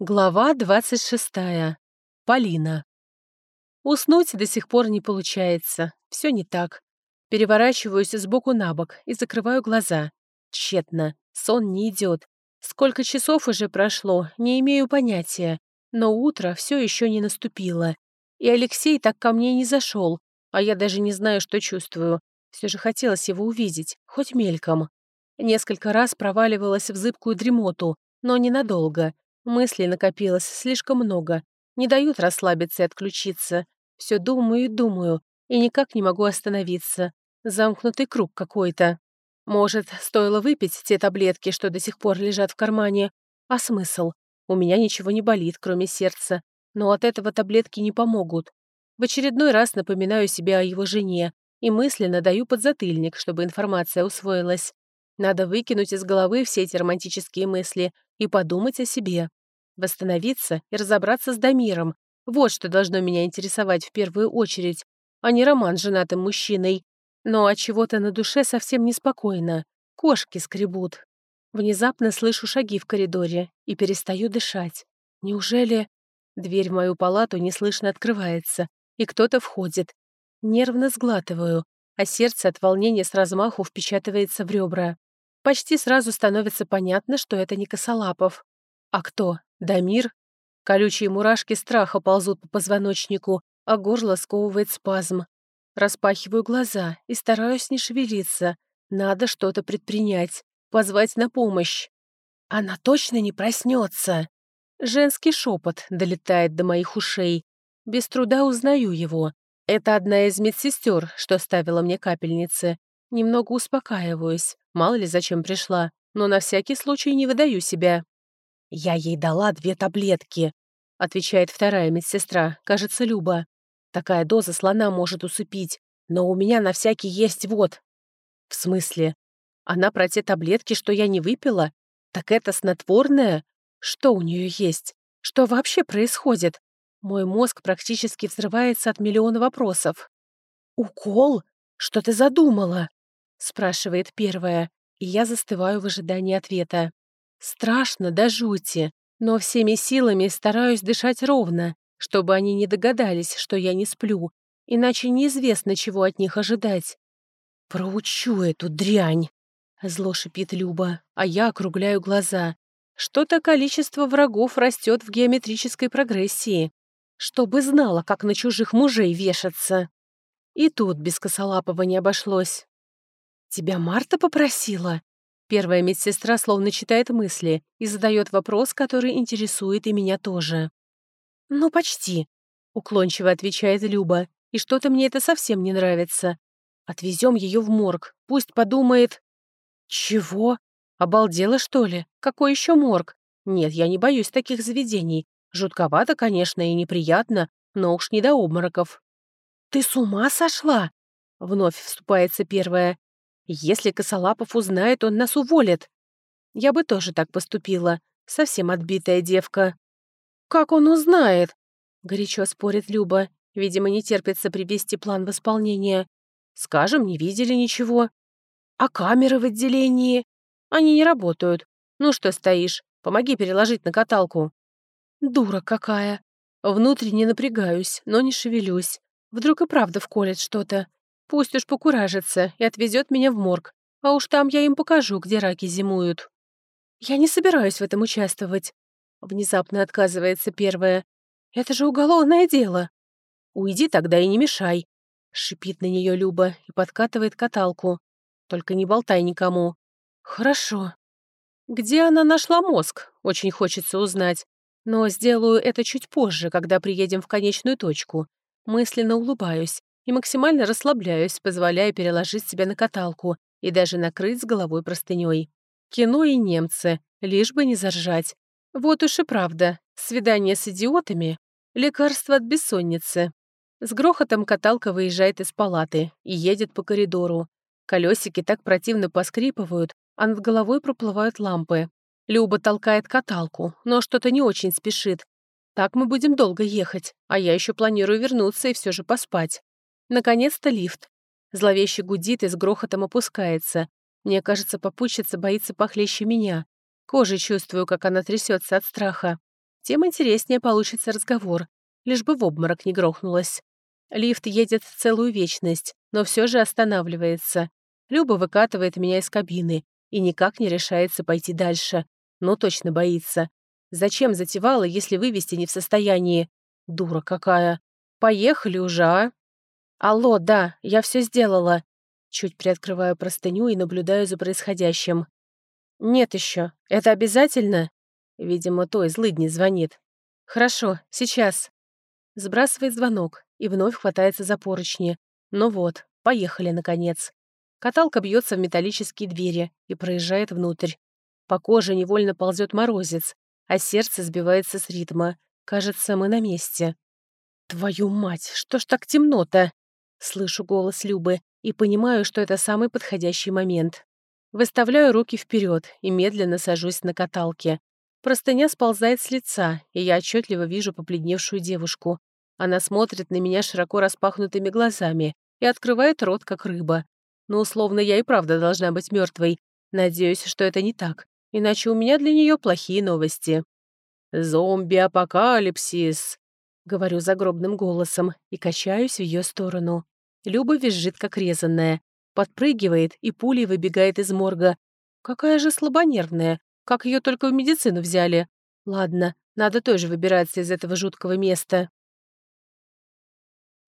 Глава 26. Полина. Уснуть до сих пор не получается. Все не так. Переворачиваюсь сбоку на бок и закрываю глаза. Тщетно. Сон не идет. Сколько часов уже прошло, не имею понятия. Но утро все еще не наступило. И Алексей так ко мне не зашел, а я даже не знаю, что чувствую. Все же хотелось его увидеть, хоть мельком. Несколько раз проваливалась в зыбкую дремоту, но ненадолго — Мыслей накопилось слишком много, не дают расслабиться и отключиться. Все думаю и думаю, и никак не могу остановиться. Замкнутый круг какой-то. Может, стоило выпить те таблетки, что до сих пор лежат в кармане? А смысл? У меня ничего не болит, кроме сердца. Но от этого таблетки не помогут. В очередной раз напоминаю себе о его жене и мысленно даю подзатыльник, чтобы информация усвоилась. Надо выкинуть из головы все эти романтические мысли и подумать о себе. Восстановиться и разобраться с Дамиром. Вот что должно меня интересовать в первую очередь, а не роман с женатым мужчиной. Но от чего-то на душе совсем неспокойно. Кошки скребут. Внезапно слышу шаги в коридоре и перестаю дышать. Неужели... Дверь в мою палату неслышно открывается, и кто-то входит. Нервно сглатываю, а сердце от волнения с размаху впечатывается в ребра. Почти сразу становится понятно, что это не Косолапов. А кто? Дамир? Колючие мурашки страха ползут по позвоночнику, а горло сковывает спазм. Распахиваю глаза и стараюсь не шевелиться. Надо что-то предпринять, позвать на помощь. Она точно не проснется. Женский шепот долетает до моих ушей. Без труда узнаю его. Это одна из медсестер, что ставила мне капельницы. Немного успокаиваюсь, мало ли зачем пришла, но на всякий случай не выдаю себя. «Я ей дала две таблетки», — отвечает вторая медсестра, кажется, Люба. «Такая доза слона может усыпить, но у меня на всякий есть вот». «В смысле? Она про те таблетки, что я не выпила? Так это снотворное? Что у нее есть? Что вообще происходит?» Мой мозг практически взрывается от миллиона вопросов. «Укол? Что ты задумала?» — спрашивает первая, и я застываю в ожидании ответа. Страшно до жути, но всеми силами стараюсь дышать ровно, чтобы они не догадались, что я не сплю, иначе неизвестно, чего от них ожидать. «Проучу эту дрянь!» — зло шипит Люба, а я округляю глаза. Что-то количество врагов растет в геометрической прогрессии. Чтобы знала, как на чужих мужей вешаться. И тут без косолапого не обошлось. «Тебя Марта попросила?» Первая медсестра словно читает мысли и задает вопрос, который интересует и меня тоже. «Ну, почти», — уклончиво отвечает Люба, «и что-то мне это совсем не нравится. Отвезем ее в морг, пусть подумает...» «Чего? Обалдела, что ли? Какой еще морг? Нет, я не боюсь таких заведений. Жутковато, конечно, и неприятно, но уж не до обмороков». «Ты с ума сошла?» — вновь вступается первая. Если Косолапов узнает, он нас уволит. Я бы тоже так поступила. Совсем отбитая девка. «Как он узнает?» — горячо спорит Люба. Видимо, не терпится привести план в исполнение. «Скажем, не видели ничего». «А камеры в отделении?» «Они не работают. Ну что стоишь? Помоги переложить на каталку». «Дура какая!» Внутренне напрягаюсь, но не шевелюсь. Вдруг и правда вколет что-то. Пусть уж покуражится и отвезет меня в морг, а уж там я им покажу, где раки зимуют. Я не собираюсь в этом участвовать. Внезапно отказывается первая. Это же уголовное дело. Уйди тогда и не мешай. Шипит на нее Люба и подкатывает каталку. Только не болтай никому. Хорошо. Где она нашла мозг? Очень хочется узнать. Но сделаю это чуть позже, когда приедем в конечную точку. Мысленно улыбаюсь и максимально расслабляюсь, позволяя переложить себя на каталку и даже накрыть с головой простыней. Кино и немцы, лишь бы не заржать. Вот уж и правда, свидание с идиотами — лекарство от бессонницы. С грохотом каталка выезжает из палаты и едет по коридору. Колесики так противно поскрипывают, а над головой проплывают лампы. Люба толкает каталку, но что-то не очень спешит. Так мы будем долго ехать, а я еще планирую вернуться и все же поспать. Наконец-то лифт. Зловеще гудит и с грохотом опускается. Мне кажется, попутчица боится похлеще меня. Кожей чувствую, как она трясется от страха. тем интереснее получится разговор, лишь бы в обморок не грохнулась. Лифт едет целую вечность, но все же останавливается. Люба выкатывает меня из кабины и никак не решается пойти дальше, но точно боится. Зачем затевала, если вывести не в состоянии? Дура какая. Поехали уже, а? Алло, да, я все сделала. Чуть приоткрываю простыню и наблюдаю за происходящим. Нет еще. Это обязательно? Видимо, той злыдни звонит. Хорошо, сейчас. Сбрасывает звонок и вновь хватается за поручни. Ну вот, поехали, наконец. Каталка бьется в металлические двери и проезжает внутрь. По коже невольно ползет морозец, а сердце сбивается с ритма. Кажется, мы на месте. «Твою мать, что ж так темно-то?» Слышу голос Любы и понимаю, что это самый подходящий момент. Выставляю руки вперед и медленно сажусь на каталке. Простыня сползает с лица, и я отчетливо вижу побледневшую девушку. Она смотрит на меня широко распахнутыми глазами и открывает рот, как рыба. Но условно я и правда должна быть мертвой. Надеюсь, что это не так, иначе у меня для нее плохие новости. «Зомби-апокалипсис!» — говорю загробным голосом и качаюсь в ее сторону. Люба визжит, как резанная, подпрыгивает и пулей выбегает из морга. Какая же слабонервная, как ее только в медицину взяли. Ладно, надо тоже выбираться из этого жуткого места.